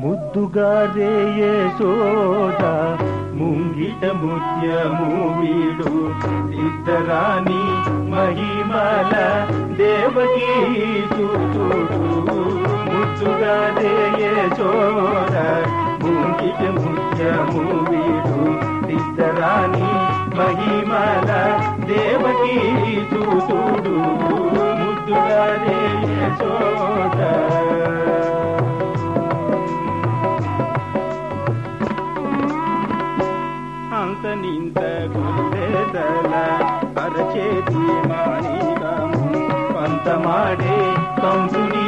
ముద్దుగా రేయే రేయేసోద ముంగిట ముత్యము వీడు. సిద్ధరాణి మహిమల దేవకీ చూచుడు ముద్దుగా రేయేసోద ముంగిట ముత్యము వీడు. సిద్ధరాణి మహిమల దేవకీ చూచుడు అంత నింత గుల్లెదల అరచేతి మాణికము పంతమాడే కంసుని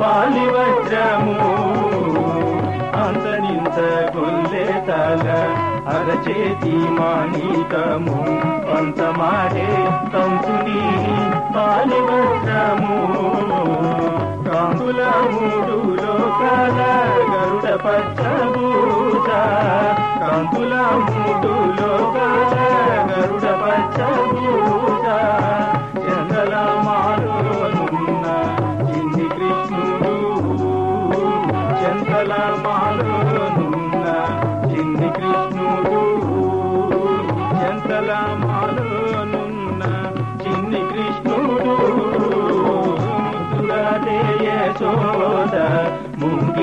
పాలివజ్రము. అంత నింత గుల్లెదల అరచేతి మాణికము పంతమాడే కంసుని పాలివజ్రము. కాంతుల మూడు లోకాల గరుడ పచ్చభూష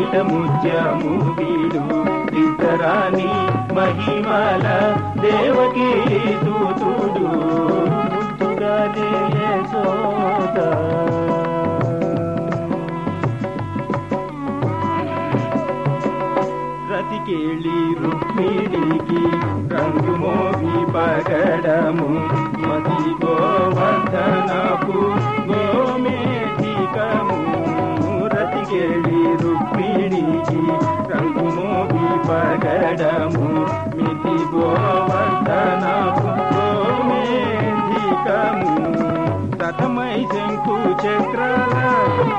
ముంగిట ముత్యము వీడు. ఇతరాని మహిమల దేవకి దూతుడు ముద్దుగా యశోద. రతికేళి రుక్మిణికి రంగు మోగి పగడము. మతి గోవర్ధనపు పగడము మితి గోవర్ధనము గోమేధికము తథమై శంకు చక్రాల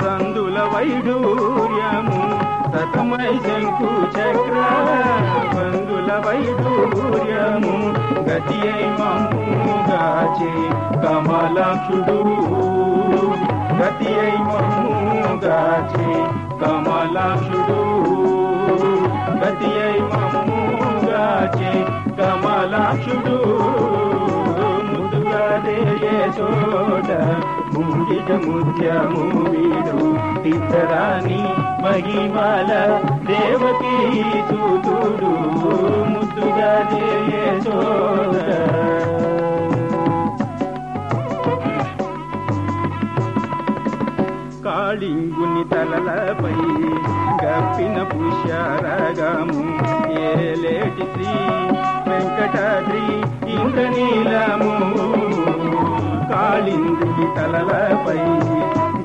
సందుల వైడూర్యము. తథమై శంకు చక్రాల సందుల వైడూర్యము. గతి అయి మమ్ముగాచే కమలాక్షుడు. గతి అయి మమ్ముగాచే కమలాక్షుడు. గతియై మమ్ముగాచి కమలాక్షుడు ముదుగా చోట ముంగిట ముత్యము వీడు ఇతరాని మహిమల దేవకీ సూతుడు కాళింగుని తలలపై గప్పిన పుష్యరగము. ఏలేటి శ్రీ వెంకటాద్రి ఇంద్రనీలము. కాళింగుని తలలపై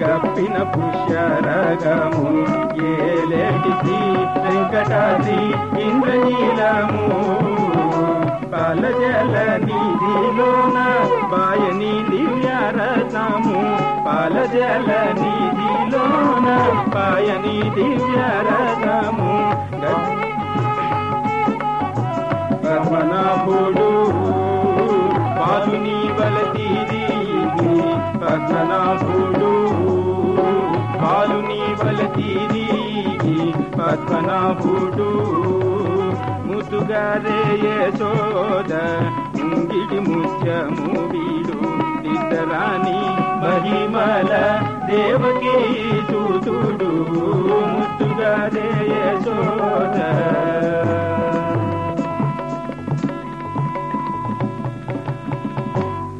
గప్పిన పుష్యరగము. ఏలేటి శ్రీ వెంకటాద్రి ఇంద్రనీలము. పాలజల నిధిలోన బాయని దివ్యరసము పాలజల నిధిలోన బాయని దివ్యరసము పద్మనాభుడు పాలుని వలతీది పద్మనాభుడు పాలుని వలతీది పద్మనాభుడు ముద్దుగా రేయశోద ముంగిటి ముత్యము వీడు ఇద్దరాని మహిమల దేవకీ చూతుడు